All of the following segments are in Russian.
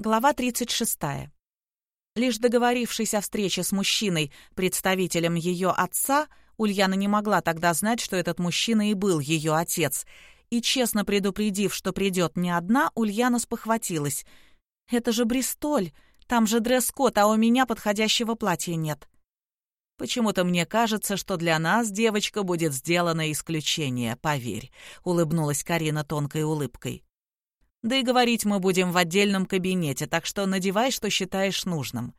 Глава 36. Лишь договорившись о встрече с мужчиной, представителем ее отца, Ульяна не могла тогда знать, что этот мужчина и был ее отец. И честно предупредив, что придет не одна, Ульяна спохватилась. «Это же Бристоль, там же дресс-код, а у меня подходящего платья нет». «Почему-то мне кажется, что для нас, девочка, будет сделано исключение, поверь», — улыбнулась Карина тонкой улыбкой. Да и говорить мы будем в отдельном кабинете, так что надевай, что считаешь нужным.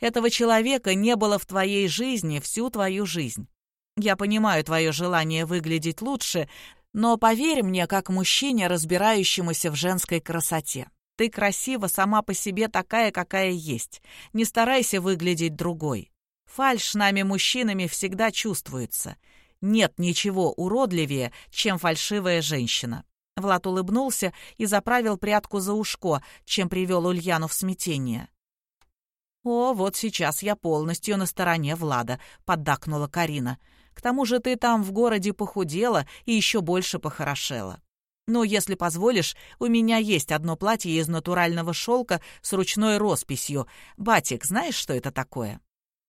Этого человека не было в твоей жизни всю твою жизнь. Я понимаю твое желание выглядеть лучше, но поверь мне, как мужчине, разбирающемуся в женской красоте. Ты красива сама по себе такая, какая есть. Не старайся выглядеть другой. Фальшь нами, мужчинами, всегда чувствуется. Нет ничего уродливее, чем фальшивая женщина. Влад улыбнулся и заправил прядку за ушко, чем привел Ульяну в смятение. «О, вот сейчас я полностью на стороне Влада», — поддакнула Карина. «К тому же ты там в городе похудела и еще больше похорошела. Но, если позволишь, у меня есть одно платье из натурального шелка с ручной росписью. Батик, знаешь, что это такое?»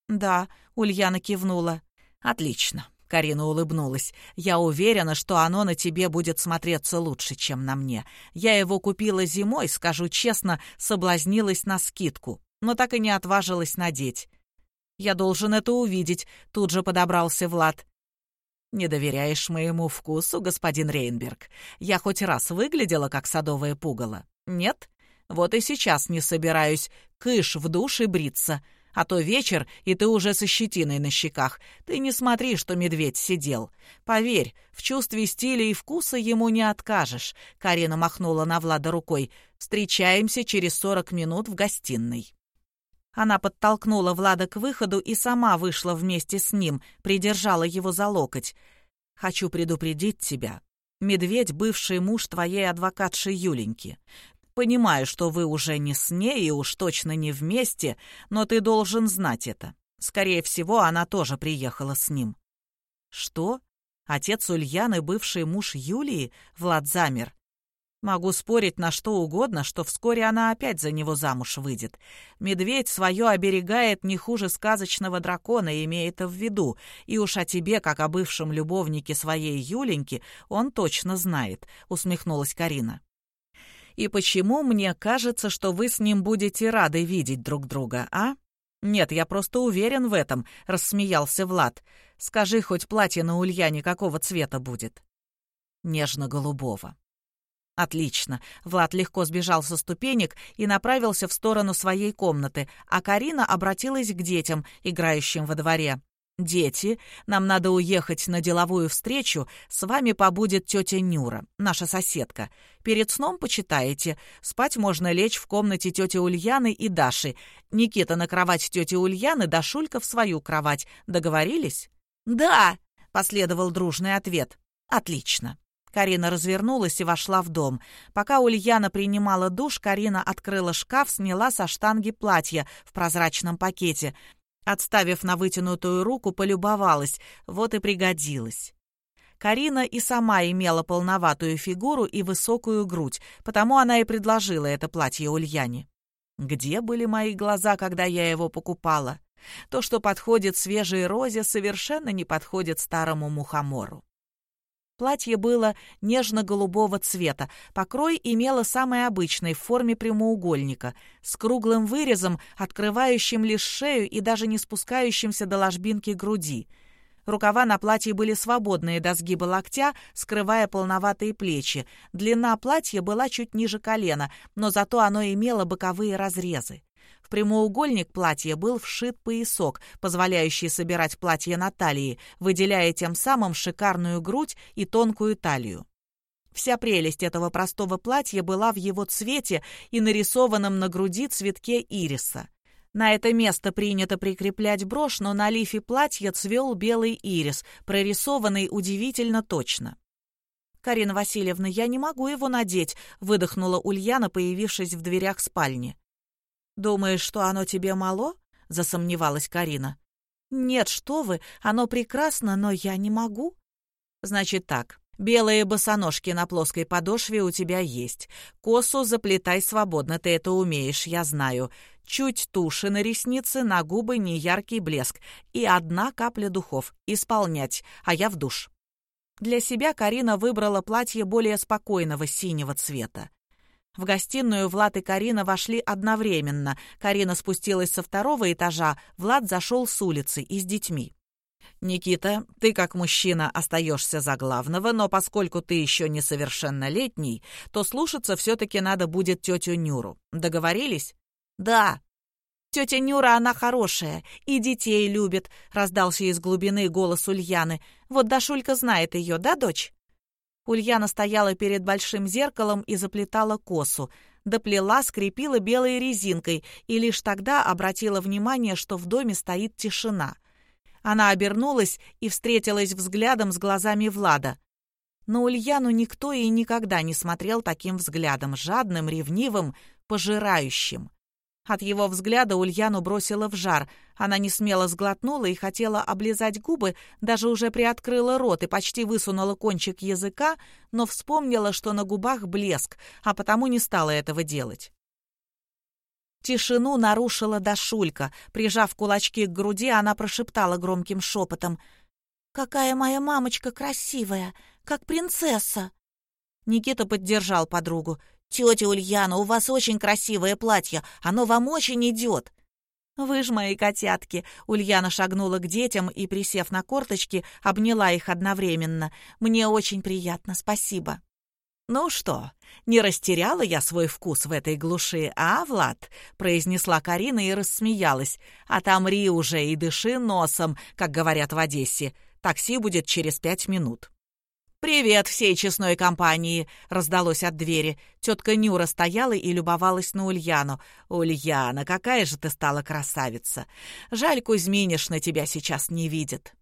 «Да», — Ульяна кивнула. «Отлично. Карина улыбнулась. «Я уверена, что оно на тебе будет смотреться лучше, чем на мне. Я его купила зимой, скажу честно, соблазнилась на скидку, но так и не отважилась надеть». «Я должен это увидеть», — тут же подобрался Влад. «Не доверяешь моему вкусу, господин Рейнберг? Я хоть раз выглядела как садовое пугало? Нет? Вот и сейчас не собираюсь. Кыш в душ и бриться. А то вечер, и ты уже со щетиной на щеках. Ты не смотри, что медведь сидел. Поверь, в чувстве стиля и вкуса ему не откажешь. Карина махнула на Влада рукой. Встречаемся через сорок минут в гостиной. Она подтолкнула Влада к выходу и сама вышла вместе с ним, придержала его за локоть. «Хочу предупредить тебя. Медведь — бывший муж твоей адвокатши Юленьки. Понимаю, что вы уже не с ней и уж точно не вместе, но ты должен знать это. Скорее всего, она тоже приехала с ним». «Что? Отец Ульяны, бывший муж Юлии?» Влад замер. «Могу спорить на что угодно, что вскоре она опять за него замуж выйдет. Медведь свое оберегает не хуже сказочного дракона, имея это в виду, и уж о тебе, как о бывшем любовнике своей Юленьки, он точно знает», — усмехнулась Карина и почему мне кажется, что вы с ним будете рады видеть друг друга, а? Нет, я просто уверен в этом, рассмеялся Влад. Скажи, хоть платье на Ульяне какого цвета будет? Нежно-голубого. Отлично. Влад легко сбежал со ступенек и направился в сторону своей комнаты, а Карина обратилась к детям, играющим во дворе. «Дети, нам надо уехать на деловую встречу. С вами побудет тетя Нюра, наша соседка. Перед сном почитаете. Спать можно лечь в комнате тети Ульяны и Даши. Никита на кровать тети Ульяны, Дашулька в свою кровать. Договорились?» «Да!» — последовал дружный ответ. «Отлично». Карина развернулась и вошла в дом. Пока Ульяна принимала душ, Карина открыла шкаф, сняла со штанги платье в прозрачном пакете — Отставив на вытянутую руку, полюбовалась. Вот и пригодилась. Карина и сама имела полноватую фигуру и высокую грудь, потому она и предложила это платье Ульяне. Где были мои глаза, когда я его покупала? То, что подходит свежей розе, совершенно не подходит старому мухомору. Платье было нежно-голубого цвета, покрой имело самый обычный в форме прямоугольника, с круглым вырезом, открывающим лишь шею и даже не спускающимся до ложбинки груди. Рукава на платье были свободные до сгиба локтя, скрывая полноватые плечи. Длина платья была чуть ниже колена, но зато оно имело боковые разрезы. Прямоугольник платья был вшит поясок, позволяющий собирать платье на талии, выделяя тем самым шикарную грудь и тонкую талию. Вся прелесть этого простого платья была в его цвете и нарисованном на груди цветке ириса. На это место принято прикреплять брошь, но на лифе платья цвел белый ирис, прорисованный удивительно точно. «Карина Васильевна, я не могу его надеть», — выдохнула Ульяна, появившись в дверях спальни. «Думаешь, что оно тебе мало?» — засомневалась Карина. «Нет, что вы, оно прекрасно, но я не могу». «Значит так, Белые босоножки на плоской подошве у тебя есть. Косу заплетай свободно, ты это умеешь, я знаю. Чуть туши на ресницы, на губы неяркий блеск. И одна капля духов. Исполнять, а я в душ. Для себя Карина выбрала платье более спокойного синего цвета. В гостиную Влад и Карина вошли одновременно. Карина спустилась со второго этажа, Влад зашел с улицы и с детьми. «Никита, ты как мужчина остаешься за главного, но поскольку ты еще несовершеннолетний, то слушаться все-таки надо будет тетю Нюру. Договорились?» «Да». «Тетя Нюра, она хорошая и детей любит», — раздался из глубины голос Ульяны. «Вот Дашулька знает ее, да, дочь?» Ульяна стояла перед большим зеркалом и заплетала косу. Доплела, скрепила белой резинкой и лишь тогда обратила внимание, что в доме стоит тишина — она обернулась и встретилась взглядом с глазами Влада. На Ульяну никто и никогда не смотрел таким взглядом, жадным, ревнивым, пожирающим. От его взгляда Ульяну бросила в жар. Она не смело сглотнула и хотела облизать губы, даже уже приоткрыла рот и почти высунула кончик языка, но вспомнила, что на губах блеск, а потому не стала этого делать. Тишину нарушила Дашулька. Прижав кулачки к груди, она прошептала громким шепотом. «Какая моя мамочка красивая, как принцесса!» Никита поддержал подругу. «Тетя Ульяна, у вас очень красивое платье, оно вам очень идет!» «Вы ж мои котятки!» Ульяна шагнула к детям и, присев на корточки, обняла их одновременно. «Мне очень приятно, спасибо!» «Ну что, не растеряла я свой вкус в этой глуши, а, Влад?» — произнесла Карина и рассмеялась. «Отомри уже и дыши носом, как говорят в Одессе. Такси будет через пять минут». «Привет всей честной компании!» — раздалось от двери. Тетка Нюра стояла и любовалась на Ульяну. «Ульяна, какая же ты стала красавица! Жаль, Кузьминиш на тебя сейчас не видит».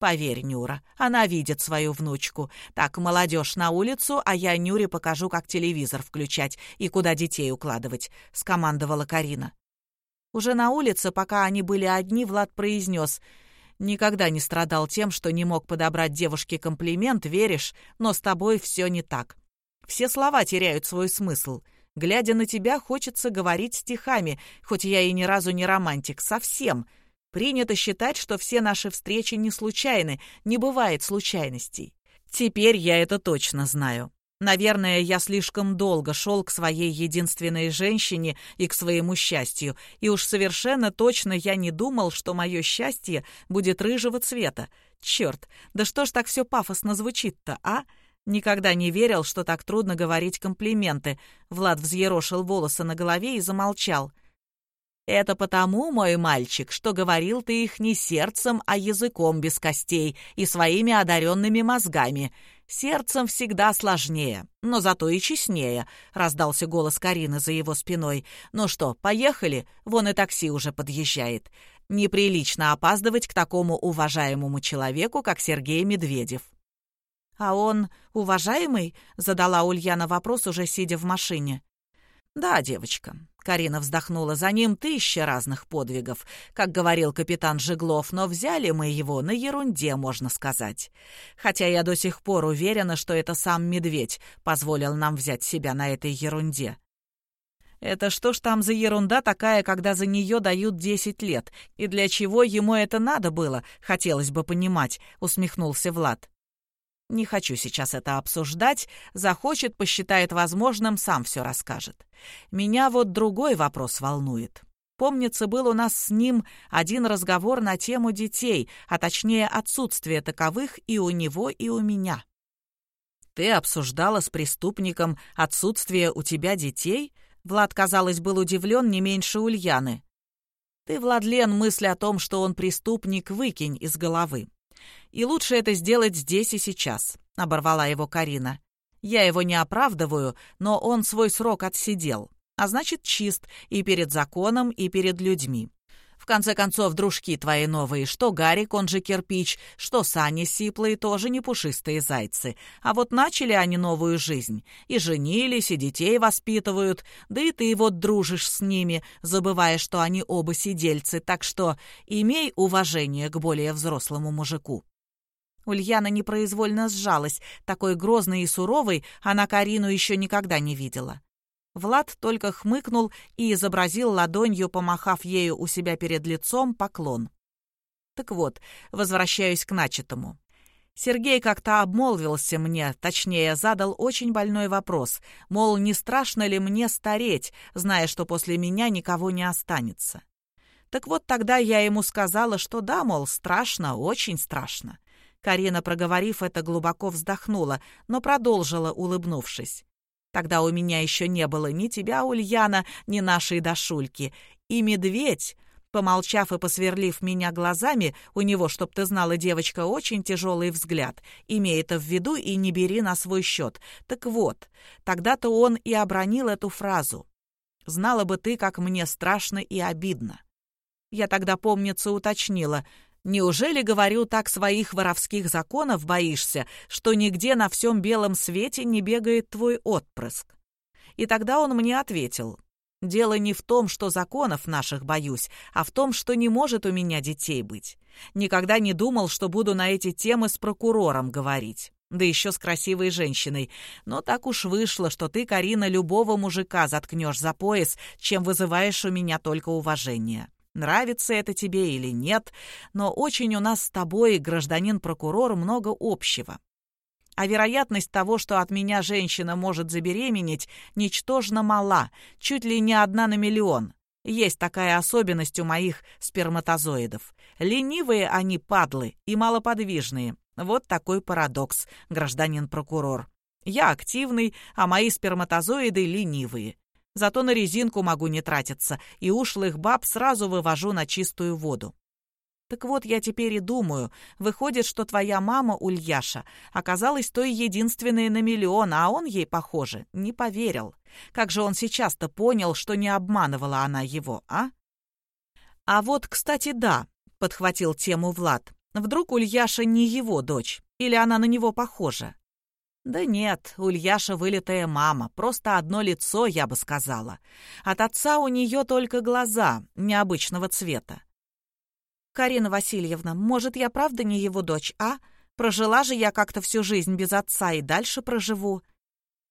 Поверь, Нюра, она видит свою внучку. Так, молодежь на улицу, а я Нюре покажу, как телевизор включать и куда детей укладывать», — скомандовала Карина. Уже на улице, пока они были одни, Влад произнес «Никогда не страдал тем, что не мог подобрать девушке комплимент, веришь, но с тобой все не так. Все слова теряют свой смысл. Глядя на тебя, хочется говорить стихами, хоть я и ни разу не романтик, совсем». Принято считать, что все наши встречи не случайны, не бывает случайностей. Теперь я это точно знаю. Наверное, я слишком долго шел к своей единственной женщине и к своему счастью, и уж совершенно точно я не думал, что мое счастье будет рыжего цвета. Черт, да что ж так все пафосно звучит-то, а? Никогда не верил, что так трудно говорить комплименты. Влад взъерошил волосы на голове и замолчал. — это потому, мой мальчик, что говорил ты их не сердцем, а языком без костей и своими одаренными мозгами. Сердцем всегда сложнее, но зато и честнее», — раздался голос Карины за его спиной. «Ну что, поехали? Вон и такси уже подъезжает. Неприлично опаздывать к такому уважаемому человеку, как Сергей Медведев». «А он уважаемый?» — задала Ульяна вопрос, уже сидя в машине. «Да, девочка», — Карина вздохнула, — «за ним тысяча разных подвигов, как говорил капитан Жеглов, но взяли мы его на ерунде, можно сказать. Хотя я до сих пор уверена, что это сам медведь позволил нам взять себя на этой ерунде». «Это что ж там за ерунда такая, когда за нее дают десять лет? И для чего ему это надо было, хотелось бы понимать», — усмехнулся Влад. Не хочу сейчас это обсуждать. Захочет, посчитает возможным, сам все расскажет. Меня вот другой вопрос волнует. Помнится, был у нас с ним один разговор на тему детей, а точнее отсутствие таковых и у него, и у меня. «Ты обсуждала с преступником отсутствие у тебя детей?» Влад, казалось, был удивлен не меньше Ульяны. «Ты, Владлен, мысль о том, что он преступник, выкинь из головы. И лучше это сделать здесь и сейчас», — оборвала его Карина. «Я его не оправдываю, но он свой срок отсидел, а значит, чист и перед законом, и перед людьми. В конце концов, дружки твои новые, что Гарик, он же кирпич, что Саня Сиплый, тоже не пушистые зайцы. А вот начали они новую жизнь. И женились, и детей воспитывают. Да и ты вот дружишь с ними, забывая, что они оба сидельцы. Так что имей уважение к более взрослому мужику. Ульяна непроизвольно сжалась. Такой грозной и суровой она Карину еще никогда не видела. Влад только хмыкнул и изобразил ладонью, помахав ею у себя перед лицом, поклон. Так вот, возвращаюсь к начатому. Сергей как-то обмолвился мне, точнее, задал очень больной вопрос, мол, не страшно ли мне стареть, зная, что после меня никого не останется. Так вот тогда я ему сказала, что да, мол, страшно, очень страшно. Карина, проговорив это, глубоко вздохнула, но продолжила, улыбнувшись. Тогда у меня еще не было ни тебя, Ульяна, ни нашей Дашульки. И медведь, помолчав и посверлив меня глазами, у него, чтоб ты знала, девочка, очень тяжелый взгляд. Имей это в виду и не бери на свой счет. Так вот, тогда-то он и обронил эту фразу. «Знала бы ты, как мне страшно и обидно». Я тогда, помнится, уточнила — Неужели, говорю, так своих воровских законов боишься, что нигде на всем белом свете не бегает твой отпрыск? И тогда он мне ответил, дело не в том, что законов наших боюсь, а в том, что не может у меня детей быть. Никогда не думал, что буду на эти темы с прокурором говорить. Да еще с красивой женщиной. Но так уж вышло, что ты, Карина, любого мужика заткнешь за пояс, чем вызываешь у меня только уважение. Нравится это тебе или нет, но очень у нас с тобой, гражданин-прокурор, много общего. А вероятность того, что от меня женщина может забеременеть, ничтожно мала, чуть ли не одна на миллион. Есть такая особенность у моих сперматозоидов. Ленивые они падлы и малоподвижные. Вот такой парадокс, гражданин-прокурор. Я активный, а мои сперматозоиды ленивые. Зато на резинку могу не тратиться, и ушлых баб сразу вывожу на чистую воду. Так вот, я теперь и думаю, выходит, что твоя мама, Ульяша, оказалась той единственной на миллион, а он ей, похоже, не поверил. Как же он сейчас-то понял, что не обманывала она его, а? А вот, кстати, да, — подхватил тему Влад. Вдруг Ульяша не его дочь, или она на него похожа? Да нет, Ульяша вылитая мама, просто одно лицо, я бы сказала. От отца у нее только глаза, необычного цвета. «Карина Васильевна, может, я правда не его дочь, а? Прожила же я как-то всю жизнь без отца и дальше проживу».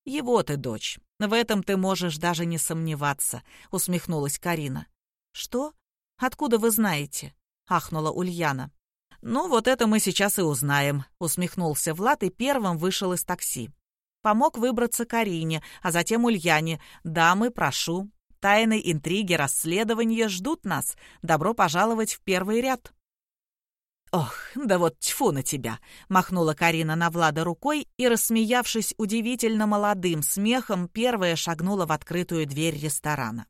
«Его ты дочь. В этом ты можешь даже не сомневаться», — усмехнулась Карина. «Что? Откуда вы знаете?» — ахнула Ульяна. «Ну, вот это мы сейчас и узнаем», — усмехнулся Влад и первым вышел из такси. Помог выбраться Карине, а затем Ульяне. «Дамы, прошу. Тайны, интриги, расследования ждут нас. Добро пожаловать в первый ряд». «Ох, да вот тьфу на тебя!» — махнула Карина на Влада рукой и, рассмеявшись удивительно молодым смехом, первая шагнула в открытую дверь ресторана.